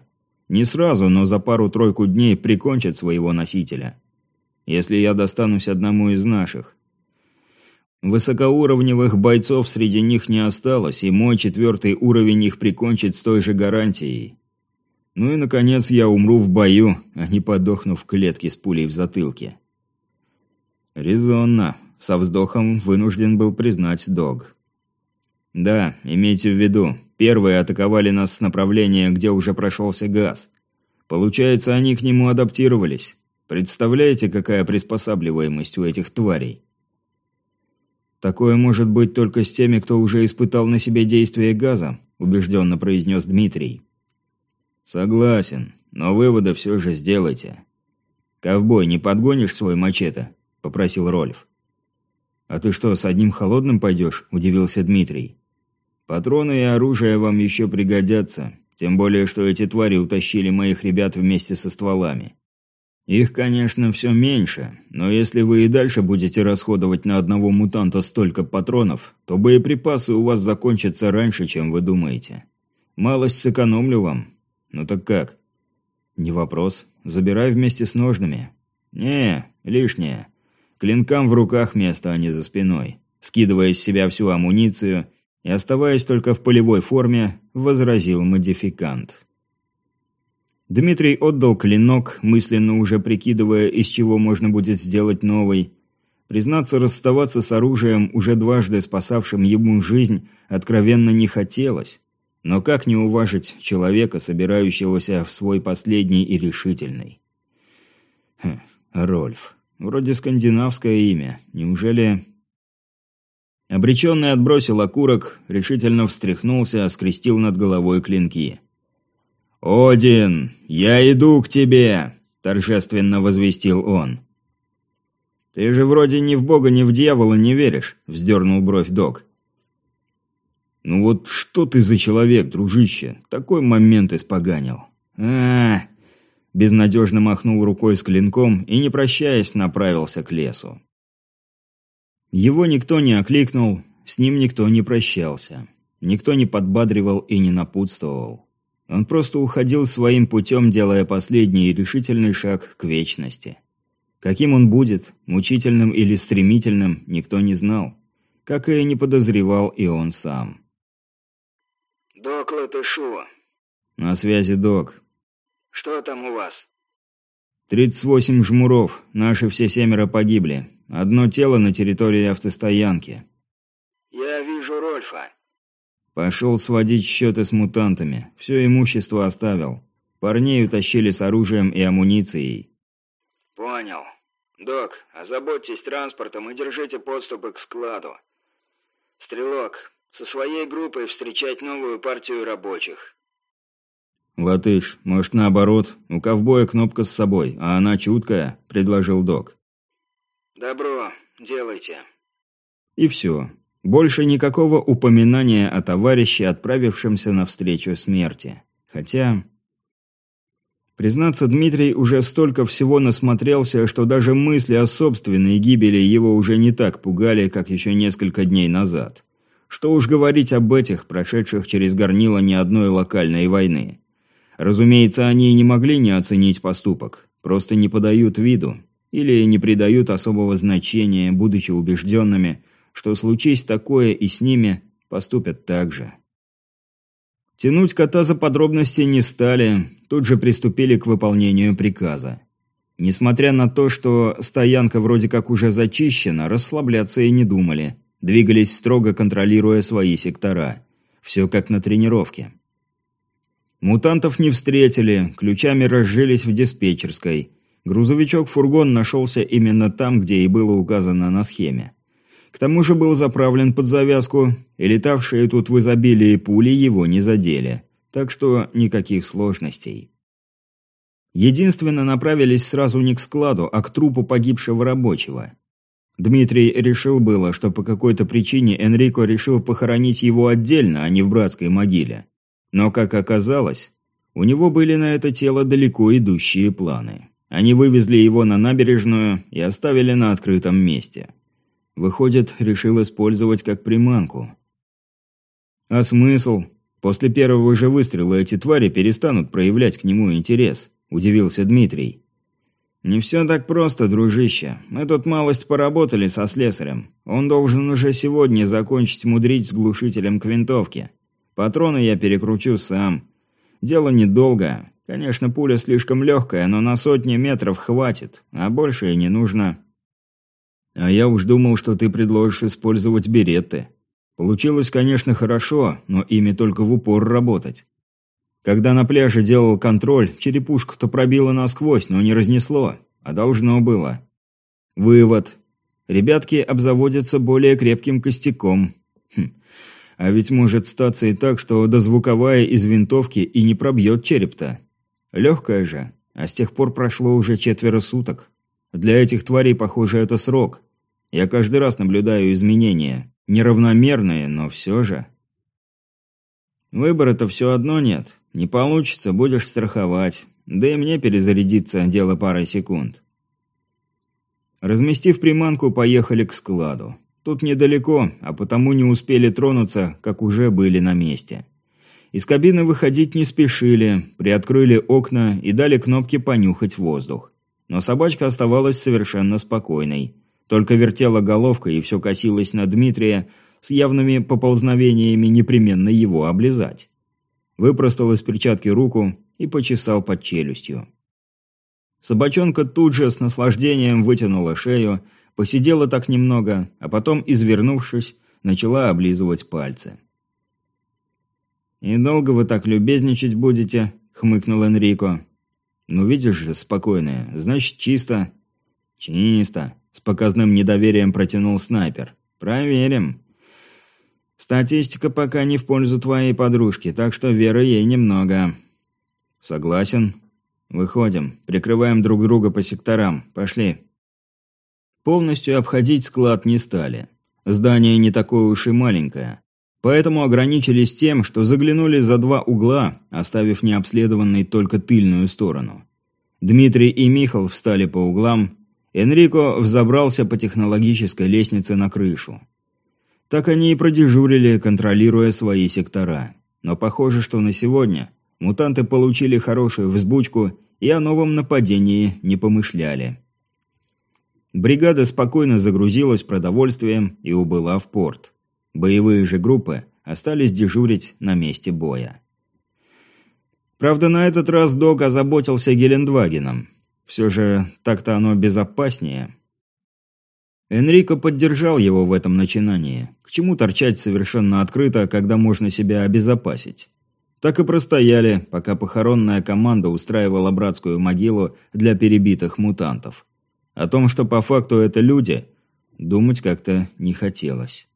Не сразу, но за пару-тройку дней прикончат своего носителя. Если я достанусь одному из наших. Высокоуровневых бойцов среди них не осталось, и мой четвертый уровень их прикончит с той же гарантией. Ну и, наконец, я умру в бою, а не подохну в клетке с пулей в затылке. Резонно. Со вздохом вынужден был признать Дог. Да, имейте в виду, первые атаковали нас с направления, где уже прошелся газ. Получается, они к нему адаптировались. Представляете, какая приспосабливаемость у этих тварей? Такое может быть только с теми, кто уже испытал на себе действие газа, убежденно произнес Дмитрий. «Согласен, но выводы все же сделайте». «Ковбой, не подгонишь свой мачете?» – попросил Рольф. «А ты что, с одним холодным пойдешь?» – удивился Дмитрий. «Патроны и оружие вам еще пригодятся, тем более, что эти твари утащили моих ребят вместе со стволами. Их, конечно, все меньше, но если вы и дальше будете расходовать на одного мутанта столько патронов, то боеприпасы у вас закончатся раньше, чем вы думаете. Малость сэкономлю вам, «Ну так как?» «Не вопрос. Забирай вместе с ножными». «Не, лишнее. Клинкам в руках место, а не за спиной». Скидывая из себя всю амуницию и оставаясь только в полевой форме, возразил модификант. Дмитрий отдал клинок, мысленно уже прикидывая, из чего можно будет сделать новый. Признаться, расставаться с оружием, уже дважды спасавшим ему жизнь, откровенно не хотелось. Но как не уважить человека, собирающегося в свой последний и решительный? Хм, Рольф. Вроде скандинавское имя. Неужели... Обреченный отбросил окурок, решительно встряхнулся, скрестил над головой клинки. «Один, я иду к тебе!» – торжественно возвестил он. «Ты же вроде ни в бога, ни в дьявола не веришь», – вздернул бровь док. «Ну вот что ты за человек, дружище? Такой момент испоганил». А, -а, -а Безнадежно махнул рукой с клинком и, не прощаясь, направился к лесу. Его никто не окликнул, с ним никто не прощался. Никто не подбадривал и не напутствовал. Он просто уходил своим путем, делая последний решительный шаг к вечности. Каким он будет, мучительным или стремительным, никто не знал. Как и не подозревал и он сам. «Док Латышу». «На связи, док». «Что там у вас?» «Тридцать восемь жмуров. Наши все семеро погибли. Одно тело на территории автостоянки». «Я вижу Рольфа». Пошел сводить счеты с мутантами. Все имущество оставил. Парней утащили с оружием и амуницией. «Понял. Док, озаботьтесь транспортом и держите подступы к складу. Стрелок, со своей группой встречать новую партию рабочих». «Латыш, может, наоборот? У ковбоя кнопка с собой, а она чуткая», — предложил док. «Добро, делайте». И все. Больше никакого упоминания о товарище, отправившемся навстречу смерти. Хотя... Признаться, Дмитрий уже столько всего насмотрелся, что даже мысли о собственной гибели его уже не так пугали, как еще несколько дней назад. Что уж говорить об этих, прошедших через горнило ни одной локальной войны. Разумеется, они не могли не оценить поступок, просто не подают виду или не придают особого значения, будучи убежденными – что случись такое и с ними, поступят так же. Тянуть кота за подробности не стали, тут же приступили к выполнению приказа. Несмотря на то, что стоянка вроде как уже зачищена, расслабляться и не думали. Двигались строго контролируя свои сектора. Все как на тренировке. Мутантов не встретили, ключами разжились в диспетчерской. Грузовичок-фургон нашелся именно там, где и было указано на схеме. К тому же был заправлен под завязку, и летавшие тут в изобилии пули его не задели. Так что никаких сложностей. Единственно направились сразу не к складу, а к трупу погибшего рабочего. Дмитрий решил было, что по какой-то причине Энрико решил похоронить его отдельно, а не в братской могиле. Но, как оказалось, у него были на это тело далеко идущие планы. Они вывезли его на набережную и оставили на открытом месте. Выходит, решил использовать как приманку. А смысл? После первого же выстрела эти твари перестанут проявлять к нему интерес, удивился Дмитрий. Не все так просто, дружище. Мы тут малость поработали со слесарем. Он должен уже сегодня закончить мудрить с глушителем к винтовке. Патроны я перекручу сам. Дело недолго. Конечно, пуля слишком легкая, но на сотни метров хватит, а больше и не нужно. А я уж думал, что ты предложишь использовать беретты. Получилось, конечно, хорошо, но ими только в упор работать. Когда на пляже делал контроль, черепушку-то пробило насквозь, но не разнесло, а должно было. Вывод. Ребятки обзаводятся более крепким костяком. Хм. А ведь может статься и так, что дозвуковая из винтовки и не пробьет череп-то. Легкая же, а с тех пор прошло уже четверо суток. Для этих тварей, похоже, это срок. Я каждый раз наблюдаю изменения. Неравномерные, но все же. Выбора-то все одно нет. Не получится, будешь страховать. Да и мне перезарядиться дело пары секунд. Разместив приманку, поехали к складу. Тут недалеко, а потому не успели тронуться, как уже были на месте. Из кабины выходить не спешили, приоткрыли окна и дали кнопке понюхать воздух. Но собачка оставалась совершенно спокойной. Только вертела головкой и все косилась на Дмитрия с явными поползновениями непременно его облизать. Выпростал из перчатки руку и почесал под челюстью. Собачонка тут же с наслаждением вытянула шею, посидела так немного, а потом, извернувшись, начала облизывать пальцы. «И долго вы так любезничать будете?» — хмыкнул Энрико. «Ну, видишь же, спокойная. Значит, чисто». «Чисто», — с показным недоверием протянул снайпер. «Проверим». «Статистика пока не в пользу твоей подружки, так что веры ей немного». «Согласен. Выходим. Прикрываем друг друга по секторам. Пошли». Полностью обходить склад не стали. Здание не такое уж и маленькое. Поэтому ограничились тем, что заглянули за два угла, оставив необследованной только тыльную сторону. Дмитрий и Михал встали по углам, Энрико взобрался по технологической лестнице на крышу. Так они и продежурили, контролируя свои сектора. Но похоже, что на сегодня мутанты получили хорошую взбучку и о новом нападении не помышляли. Бригада спокойно загрузилась продовольствием и убыла в порт. Боевые же группы остались дежурить на месте боя. Правда, на этот раз Дог озаботился Гелендвагеном. Все же так-то оно безопаснее. Энрико поддержал его в этом начинании. К чему торчать совершенно открыто, когда можно себя обезопасить? Так и простояли, пока похоронная команда устраивала братскую могилу для перебитых мутантов. О том, что по факту это люди, думать как-то не хотелось.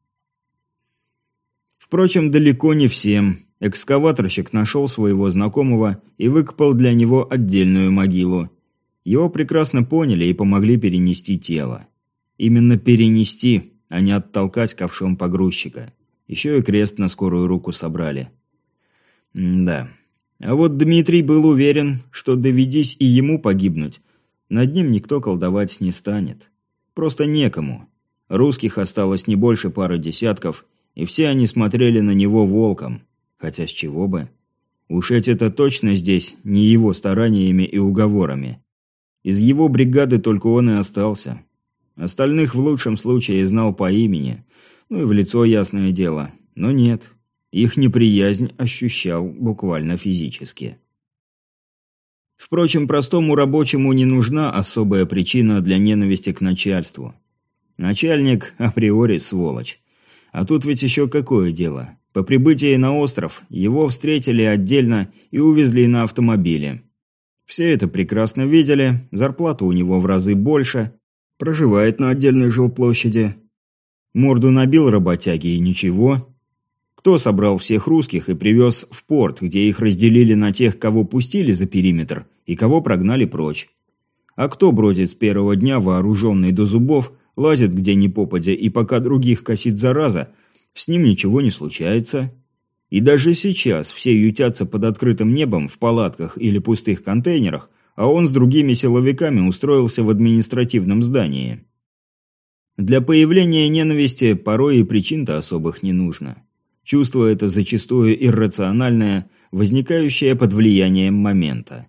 Впрочем, далеко не всем. Экскаваторщик нашел своего знакомого и выкопал для него отдельную могилу. Его прекрасно поняли и помогли перенести тело. Именно перенести, а не оттолкать ковшом погрузчика. Еще и крест на скорую руку собрали. М да. А вот Дмитрий был уверен, что доведись и ему погибнуть, над ним никто колдовать не станет. Просто некому. Русских осталось не больше пары десятков, и все они смотрели на него волком. Хотя с чего бы? Уж эти-то точно здесь не его стараниями и уговорами. Из его бригады только он и остался. Остальных в лучшем случае знал по имени, ну и в лицо ясное дело. Но нет, их неприязнь ощущал буквально физически. Впрочем, простому рабочему не нужна особая причина для ненависти к начальству. Начальник априори сволочь. А тут ведь еще какое дело. По прибытии на остров его встретили отдельно и увезли на автомобиле. Все это прекрасно видели, зарплата у него в разы больше, проживает на отдельной жилплощади. Морду набил работяги и ничего. Кто собрал всех русских и привез в порт, где их разделили на тех, кого пустили за периметр, и кого прогнали прочь? А кто бродит с первого дня вооруженный до зубов лазит где ни попадя, и пока других косит зараза, с ним ничего не случается. И даже сейчас все ютятся под открытым небом в палатках или пустых контейнерах, а он с другими силовиками устроился в административном здании. Для появления ненависти порой и причин-то особых не нужно. Чувство это зачастую иррациональное, возникающее под влиянием момента.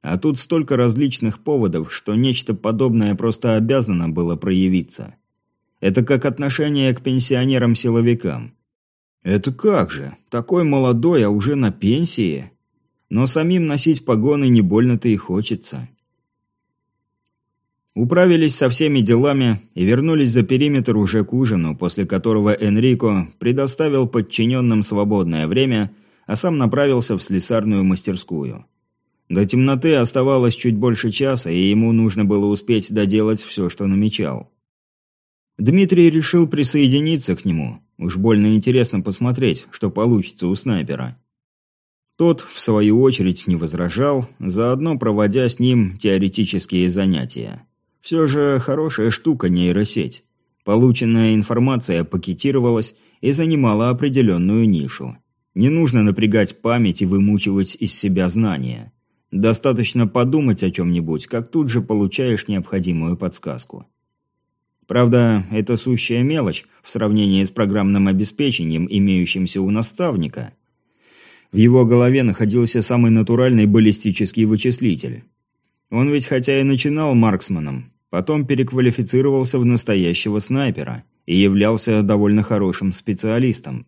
А тут столько различных поводов, что нечто подобное просто обязано было проявиться. Это как отношение к пенсионерам-силовикам. Это как же? Такой молодой, а уже на пенсии? Но самим носить погоны не больно-то и хочется. Управились со всеми делами и вернулись за периметр уже к ужину, после которого Энрико предоставил подчиненным свободное время, а сам направился в слесарную мастерскую. До темноты оставалось чуть больше часа, и ему нужно было успеть доделать все, что намечал. Дмитрий решил присоединиться к нему. Уж больно интересно посмотреть, что получится у снайпера. Тот, в свою очередь, не возражал, заодно проводя с ним теоретические занятия. Все же хорошая штука нейросеть. Полученная информация пакетировалась и занимала определенную нишу. Не нужно напрягать память и вымучивать из себя знания. Достаточно подумать о чем-нибудь, как тут же получаешь необходимую подсказку. Правда, это сущая мелочь в сравнении с программным обеспечением, имеющимся у наставника. В его голове находился самый натуральный баллистический вычислитель. Он ведь хотя и начинал марксманом, потом переквалифицировался в настоящего снайпера и являлся довольно хорошим специалистом.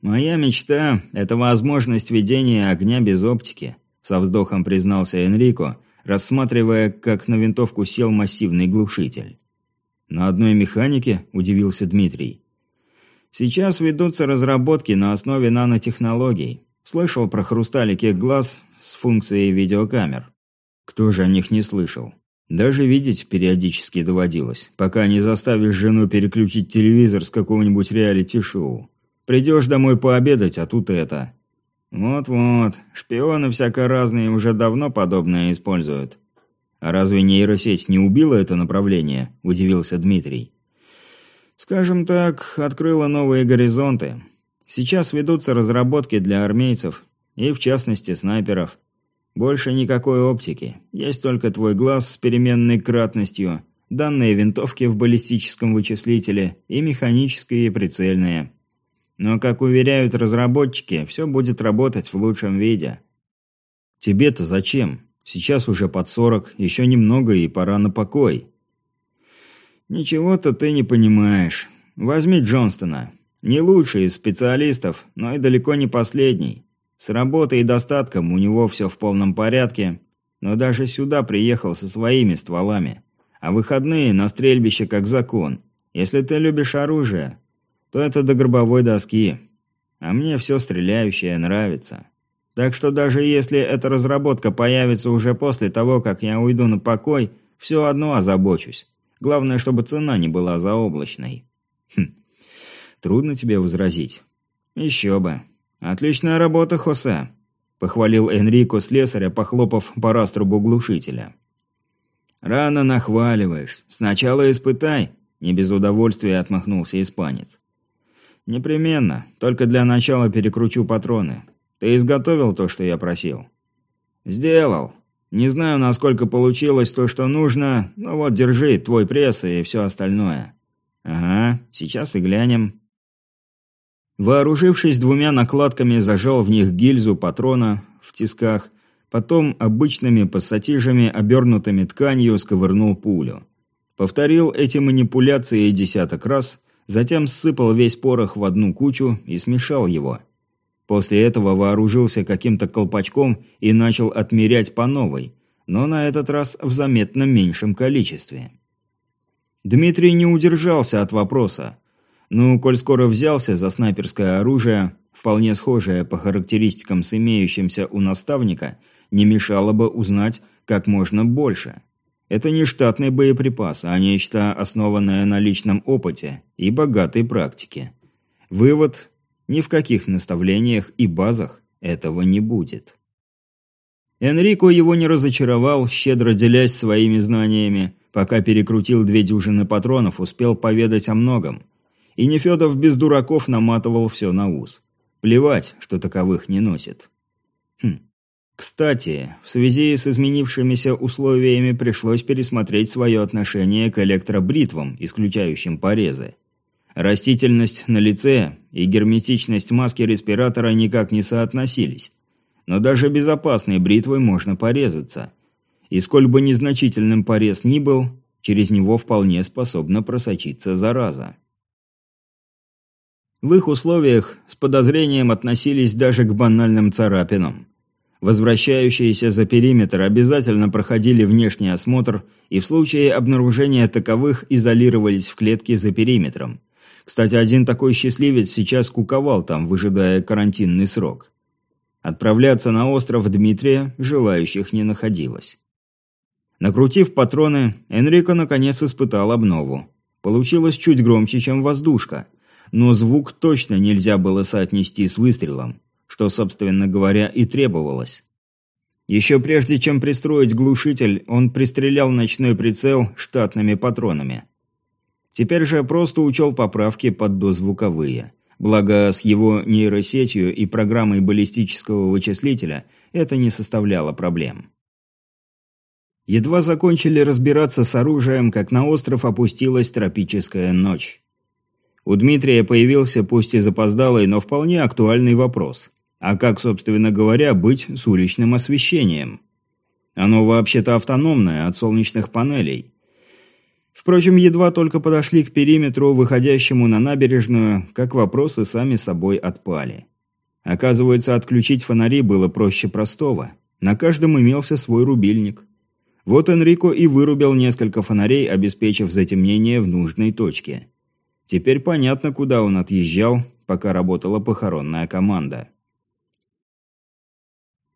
Моя мечта – это возможность ведения огня без оптики – со вздохом признался Энрико, рассматривая, как на винтовку сел массивный глушитель. «На одной механике?» – удивился Дмитрий. «Сейчас ведутся разработки на основе нанотехнологий. Слышал про хрусталики глаз с функцией видеокамер. Кто же о них не слышал? Даже видеть периодически доводилось, пока не заставишь жену переключить телевизор с какого-нибудь реалити-шоу. Придешь домой пообедать, а тут это. Вот-вот, шпионы всяко разные уже давно подобное используют. А разве нейросеть не убила это направление? Удивился Дмитрий. Скажем так, открыла новые горизонты. Сейчас ведутся разработки для армейцев, и в частности снайперов. Больше никакой оптики, есть только твой глаз с переменной кратностью, данные винтовки в баллистическом вычислителе и механические и прицельные. Но, как уверяют разработчики, все будет работать в лучшем виде. Тебе-то зачем? Сейчас уже под сорок, еще немного и пора на покой. Ничего-то ты не понимаешь. Возьми Джонстона. Не лучший из специалистов, но и далеко не последний. С работой и достатком у него все в полном порядке, но даже сюда приехал со своими стволами. А выходные на стрельбище как закон. Если ты любишь оружие, то это до гробовой доски. А мне все стреляющее нравится. Так что даже если эта разработка появится уже после того, как я уйду на покой, все одно озабочусь. Главное, чтобы цена не была заоблачной. Хм, Трудно тебе возразить. Еще бы. Отличная работа, Хосе. Похвалил Энрико слесаря, похлопав по раструбу глушителя. «Рано нахваливаешь. Сначала испытай», — не без удовольствия отмахнулся испанец. «Непременно. Только для начала перекручу патроны. Ты изготовил то, что я просил?» «Сделал. Не знаю, насколько получилось то, что нужно, но вот держи твой пресс и все остальное». «Ага, сейчас и глянем». Вооружившись двумя накладками, зажал в них гильзу патрона в тисках, потом обычными пассатижами, обернутыми тканью, сковырнул пулю. Повторил эти манипуляции десяток раз, затем сыпал весь порох в одну кучу и смешал его. После этого вооружился каким-то колпачком и начал отмерять по новой, но на этот раз в заметно меньшем количестве. Дмитрий не удержался от вопроса. Ну, коль скоро взялся за снайперское оружие, вполне схожее по характеристикам с имеющимся у наставника, не мешало бы узнать как можно больше. Это не штатный боеприпас, а нечто, основанное на личном опыте и богатой практике. Вывод – ни в каких наставлениях и базах этого не будет. Энрико его не разочаровал, щедро делясь своими знаниями, пока перекрутил две дюжины патронов, успел поведать о многом – и Нефедов без дураков наматывал все на ус. Плевать, что таковых не носит. Хм. Кстати, в связи с изменившимися условиями пришлось пересмотреть свое отношение к электробритвам, исключающим порезы. Растительность на лице и герметичность маски респиратора никак не соотносились. Но даже безопасной бритвой можно порезаться. И сколь бы незначительным порез ни был, через него вполне способна просочиться зараза. В их условиях с подозрением относились даже к банальным царапинам. Возвращающиеся за периметр обязательно проходили внешний осмотр и в случае обнаружения таковых изолировались в клетке за периметром. Кстати, один такой счастливец сейчас куковал там, выжидая карантинный срок. Отправляться на остров Дмитрия желающих не находилось. Накрутив патроны, Энрико наконец испытал обнову. Получилось чуть громче, чем воздушка – но звук точно нельзя было соотнести с выстрелом, что, собственно говоря, и требовалось. Еще прежде чем пристроить глушитель, он пристрелял ночной прицел штатными патронами. Теперь же просто учел поправки под дозвуковые. Благо, с его нейросетью и программой баллистического вычислителя это не составляло проблем. Едва закончили разбираться с оружием, как на остров опустилась тропическая ночь. У Дмитрия появился пусть и запоздалый, но вполне актуальный вопрос. А как, собственно говоря, быть с уличным освещением? Оно вообще-то автономное от солнечных панелей. Впрочем, едва только подошли к периметру, выходящему на набережную, как вопросы сами собой отпали. Оказывается, отключить фонари было проще простого. На каждом имелся свой рубильник. Вот Энрико и вырубил несколько фонарей, обеспечив затемнение в нужной точке. Теперь понятно, куда он отъезжал, пока работала похоронная команда.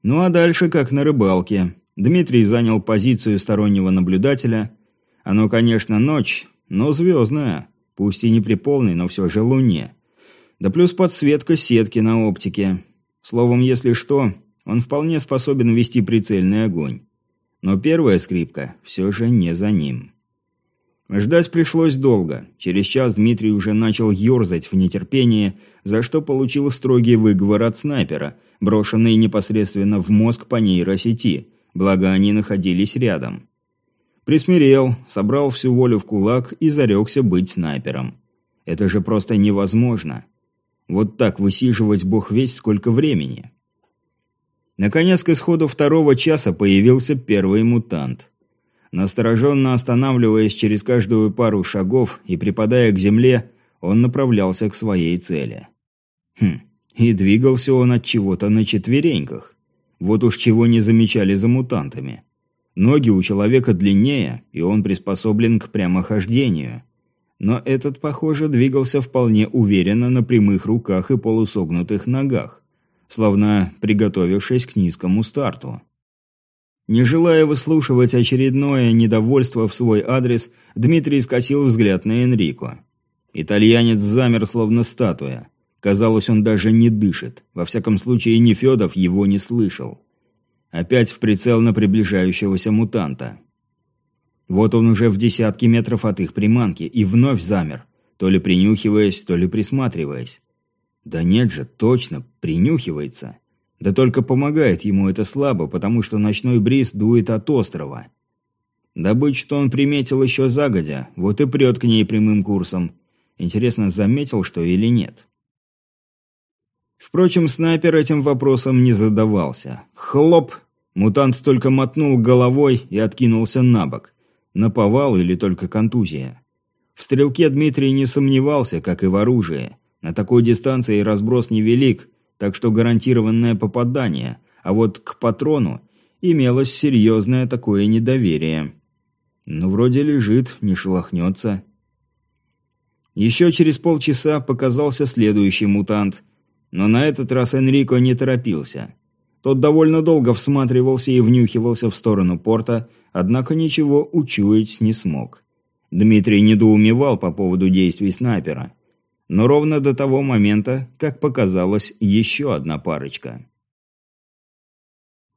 Ну а дальше как на рыбалке. Дмитрий занял позицию стороннего наблюдателя. Оно, конечно, ночь, но звездная, пусть и не при полной, но все же луне. Да плюс подсветка сетки на оптике. Словом, если что, он вполне способен вести прицельный огонь. Но первая скрипка все же не за ним. Ждать пришлось долго. Через час Дмитрий уже начал ерзать в нетерпении, за что получил строгий выговор от снайпера, брошенный непосредственно в мозг по нейросети, благо они находились рядом. Присмирел, собрал всю волю в кулак и зарекся быть снайпером. Это же просто невозможно. Вот так высиживать бог весь сколько времени. Наконец, к исходу второго часа появился первый мутант. Настороженно останавливаясь через каждую пару шагов и припадая к земле, он направлялся к своей цели. Хм, и двигался он от чего-то на четвереньках. Вот уж чего не замечали за мутантами. Ноги у человека длиннее, и он приспособлен к прямохождению. Но этот, похоже, двигался вполне уверенно на прямых руках и полусогнутых ногах, словно приготовившись к низкому старту. Не желая выслушивать очередное недовольство в свой адрес, Дмитрий скосил взгляд на Энрико. Итальянец замер, словно статуя. Казалось, он даже не дышит. Во всяком случае, Нефедов его не слышал. Опять в прицел на приближающегося мутанта. Вот он уже в десятки метров от их приманки и вновь замер, то ли принюхиваясь, то ли присматриваясь. Да нет же, точно, принюхивается. Да только помогает ему это слабо, потому что ночной бриз дует от острова. Добычу-то он приметил еще загодя, вот и прет к ней прямым курсом. Интересно, заметил что или нет? Впрочем, снайпер этим вопросом не задавался. Хлоп! Мутант только мотнул головой и откинулся на бок. Наповал или только контузия. В стрелке Дмитрий не сомневался, как и в оружии. На такой дистанции разброс невелик, так что гарантированное попадание, а вот к патрону имелось серьезное такое недоверие. Ну, вроде лежит, не шелохнется. Еще через полчаса показался следующий мутант, но на этот раз Энрико не торопился. Тот довольно долго всматривался и внюхивался в сторону порта, однако ничего учуять не смог. Дмитрий недоумевал по поводу действий снайпера. Но ровно до того момента, как показалась еще одна парочка.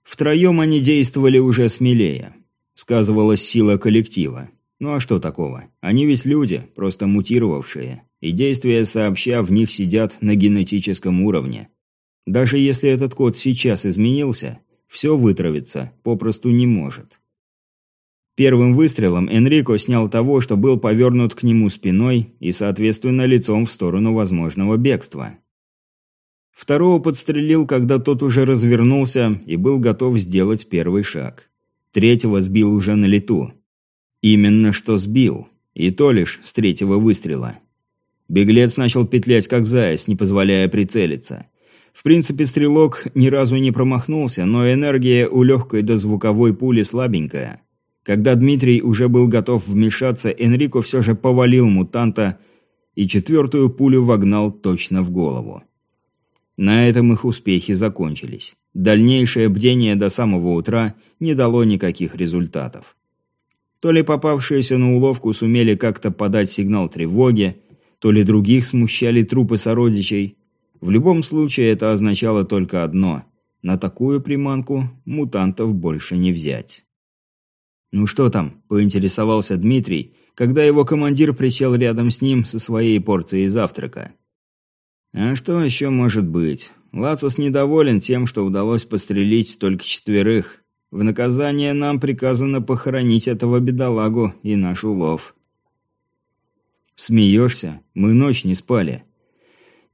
Втроем они действовали уже смелее. Сказывалась сила коллектива. Ну а что такого? Они ведь люди, просто мутировавшие. И действия сообща в них сидят на генетическом уровне. Даже если этот код сейчас изменился, все вытравиться попросту не может. Первым выстрелом Энрико снял того, что был повернут к нему спиной и, соответственно, лицом в сторону возможного бегства. Второго подстрелил, когда тот уже развернулся и был готов сделать первый шаг. Третьего сбил уже на лету. Именно что сбил, и то лишь с третьего выстрела. Беглец начал петлять как заяц, не позволяя прицелиться. В принципе, стрелок ни разу не промахнулся, но энергия у легкой дозвуковой пули слабенькая. Когда Дмитрий уже был готов вмешаться, Энрико все же повалил мутанта и четвертую пулю вогнал точно в голову. На этом их успехи закончились. Дальнейшее бдение до самого утра не дало никаких результатов. То ли попавшиеся на уловку сумели как-то подать сигнал тревоги, то ли других смущали трупы сородичей, в любом случае это означало только одно – на такую приманку мутантов больше не взять. «Ну что там?» – поинтересовался Дмитрий, когда его командир присел рядом с ним со своей порцией завтрака. «А что еще может быть? Лацис недоволен тем, что удалось пострелить только четверых. В наказание нам приказано похоронить этого бедолагу и наш улов». «Смеешься? Мы ночь не спали.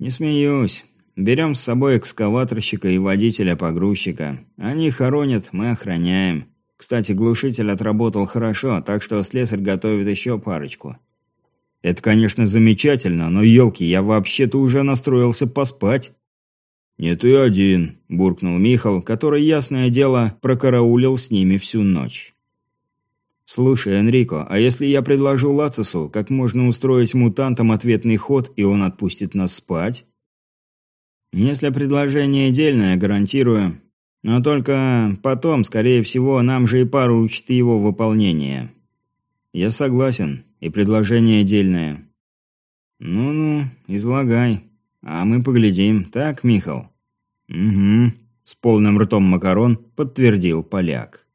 «Не смеюсь. Берем с собой экскаваторщика и водителя-погрузчика. Они хоронят, мы охраняем. Кстати, глушитель отработал хорошо, так что слесарь готовит еще парочку». «Это, конечно, замечательно, но, елки, я вообще-то уже настроился поспать». «Не ты один», – буркнул Михал, который, ясное дело, прокараулил с ними всю ночь. Слушай, Энрико, а если я предложу Лацису, как можно устроить мутантам ответный ход, и он отпустит нас спать? Если предложение дельное, гарантирую. Но только потом, скорее всего, нам же и поручат его выполнение. Я согласен, и предложение дельное. Ну-ну, излагай. А мы поглядим, так, Михал? Угу, с полным ртом макарон подтвердил поляк.